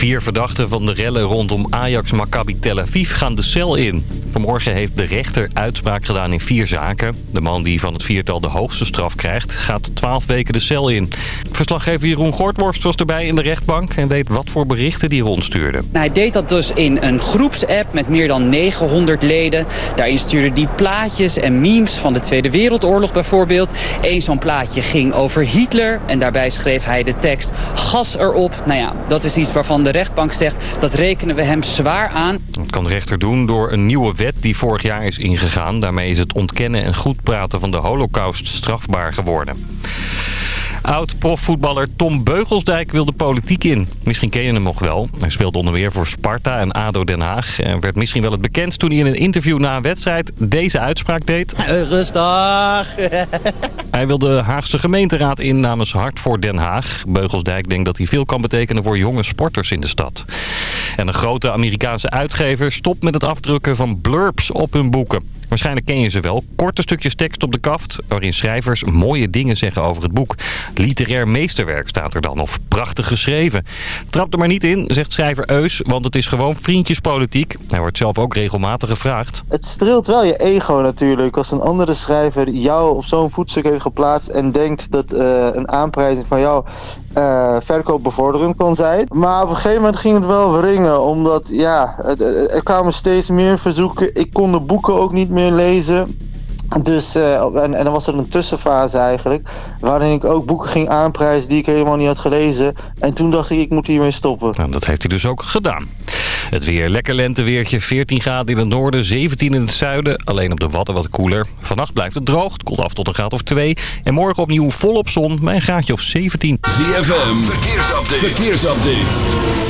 Vier verdachten van de rellen rondom Ajax Maccabi Tel Aviv gaan de cel in. Vanmorgen heeft de rechter uitspraak gedaan in vier zaken. De man die van het viertal de hoogste straf krijgt, gaat 12 weken de cel in. Verslaggever Jeroen Gortworst was erbij in de rechtbank en weet wat voor berichten die rondstuurde. Hij deed dat dus in een groepsapp met meer dan 900 leden. Daarin stuurde hij plaatjes en memes van de Tweede Wereldoorlog bijvoorbeeld. Eén zo'n plaatje ging over Hitler en daarbij schreef hij de tekst gas erop. Nou ja, dat is iets waarvan de rechtbank zegt dat rekenen we hem zwaar aan. Dat kan de rechter doen door een nieuwe wet die vorig jaar is ingegaan. Daarmee is het ontkennen en goed praten van de holocaust strafbaar geworden. Oud-profvoetballer Tom Beugelsdijk wil de politiek in. Misschien ken je hem nog wel. Hij speelde onder meer voor Sparta en ADO Den Haag. En werd misschien wel het bekendst toen hij in een interview na een wedstrijd deze uitspraak deed. Rustig! Hij wil de Haagse gemeenteraad in namens Hart voor Den Haag. Beugelsdijk denkt dat hij veel kan betekenen voor jonge sporters in de stad. En een grote Amerikaanse uitgever stopt met het afdrukken van blurbs op hun boeken. Waarschijnlijk ken je ze wel. Korte stukjes tekst op de kaft waarin schrijvers mooie dingen zeggen over het boek. Literair meesterwerk staat er dan of prachtig geschreven. Trap er maar niet in, zegt schrijver Eus, want het is gewoon vriendjespolitiek. Hij wordt zelf ook regelmatig gevraagd. Het streelt wel je ego natuurlijk als een andere schrijver jou op zo'n voetstuk heeft geplaatst en denkt dat uh, een aanprijzing van jou uh, verkoopbevorderend kan zijn. Maar op een gegeven moment ging het wel wringen, omdat ja, er kwamen steeds meer verzoeken. Ik kon de boeken ook niet meer lezen. Dus, uh, en, en dan was er een tussenfase eigenlijk, waarin ik ook boeken ging aanprijzen die ik helemaal niet had gelezen. En toen dacht ik, ik moet hiermee stoppen. Nou, dat heeft hij dus ook gedaan. Het weer, lekker lenteweertje, 14 graden in het noorden, 17 in het zuiden. Alleen op de Wadden wat koeler. Vannacht blijft het droog, het koelt af tot een graad of 2. En morgen opnieuw volop zon, bij een graadje of 17. ZFM, verkeersupdate. verkeersupdate.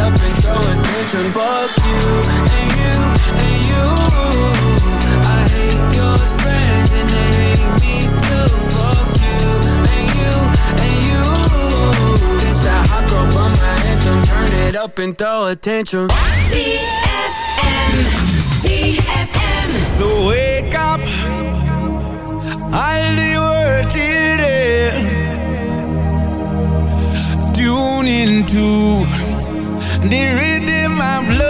up and throw attention. Fuck you, and you, and you. I hate your friends, and they hate me too. Fuck you, and you, and you. Bitch, that hot girl by my anthem. Turn it up and throw attention. ZFM. ZFM. So wake up, all the world children. Tune into the rhythm of love.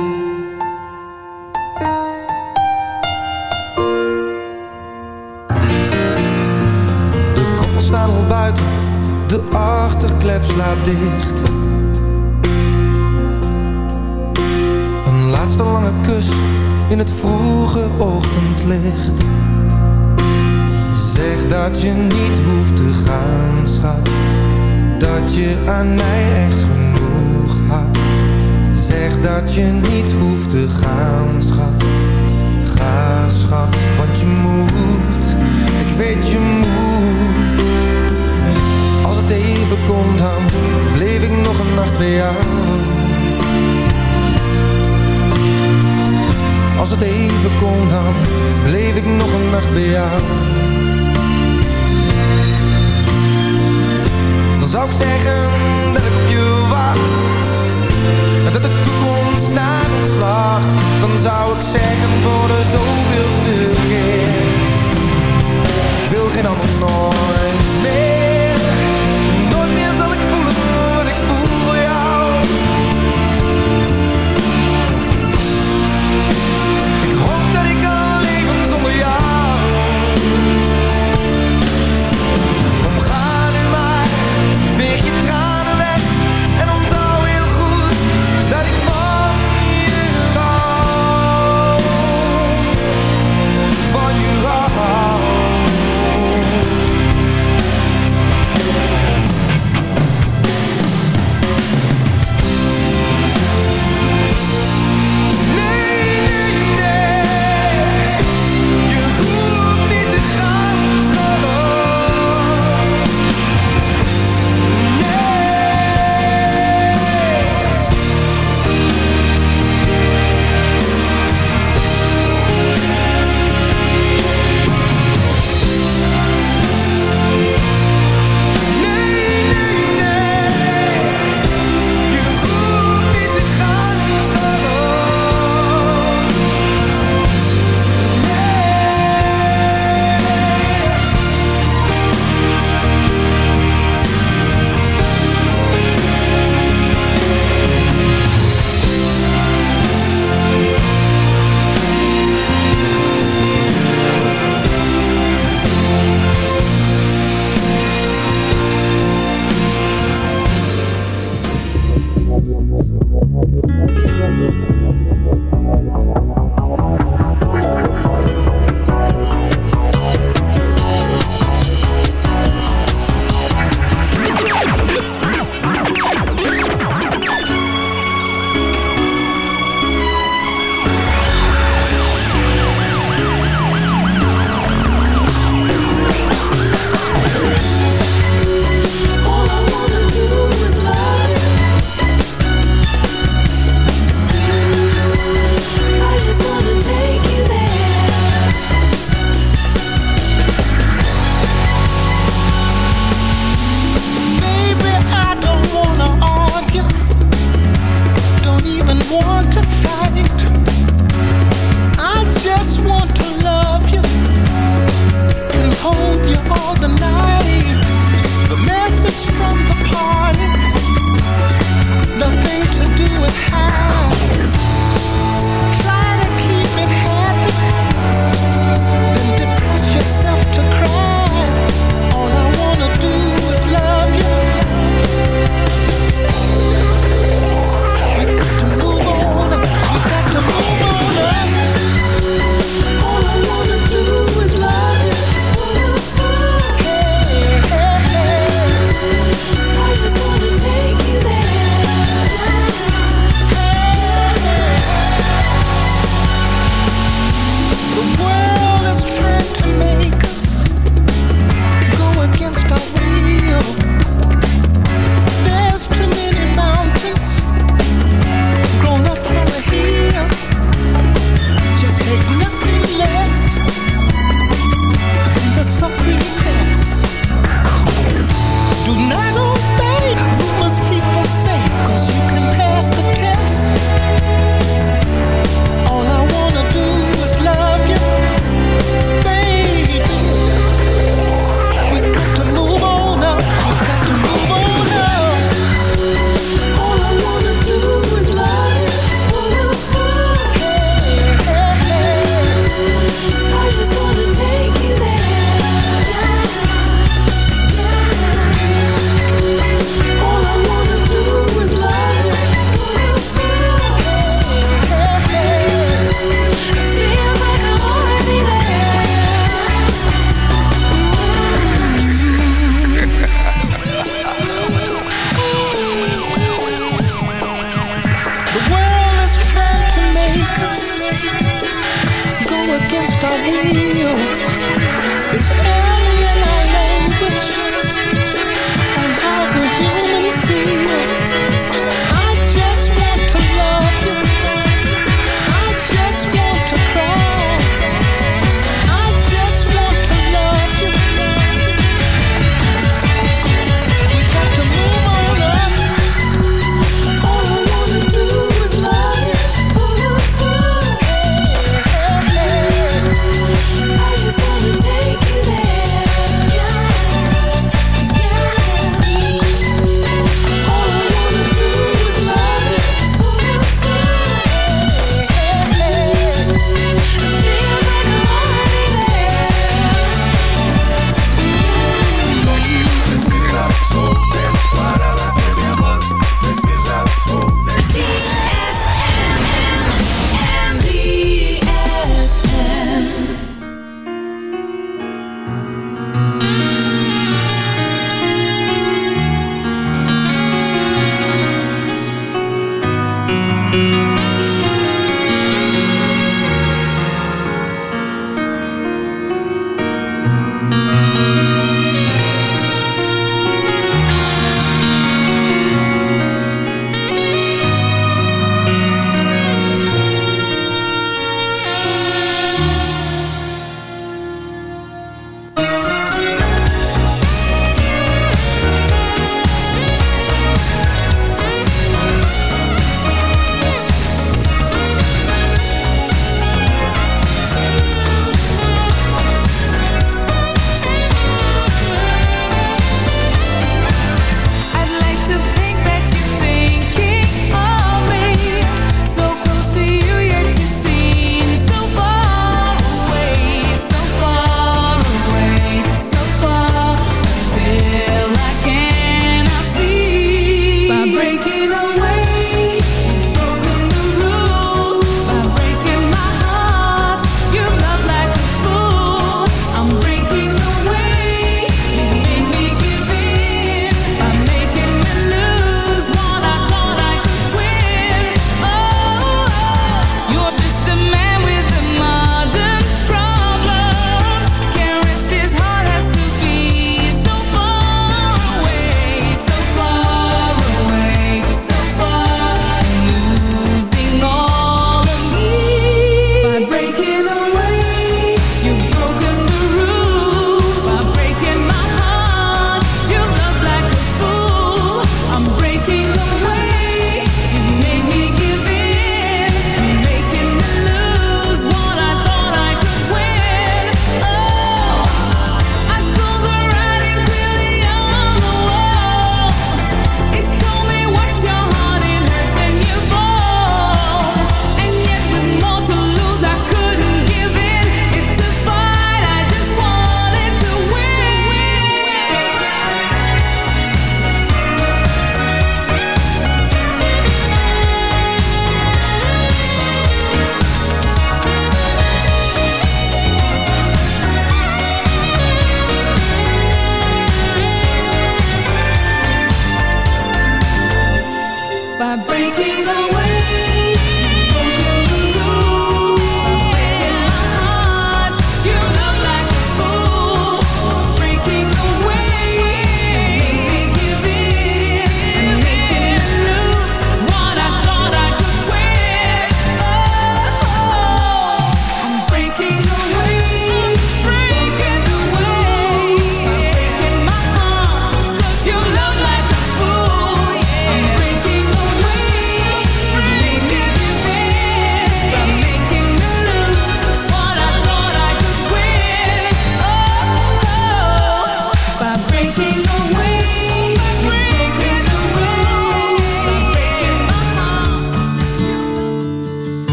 Schat, want je moet. Ik weet je moet. Als het even komt, dan bleef ik nog een nacht bij jou. Als het even kon, dan bleef ik nog een nacht bij jou. Dan zou ik zeggen dat ik op je wacht. Dat ons lacht. Dan zou ik zeggen voor de zoveelste keer. Wil geen ander nooit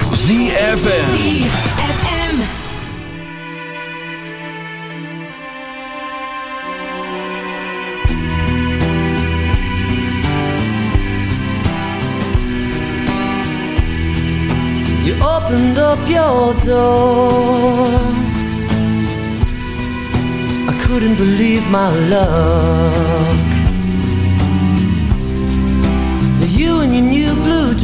ZFM. You opened up your door. I couldn't believe my luck.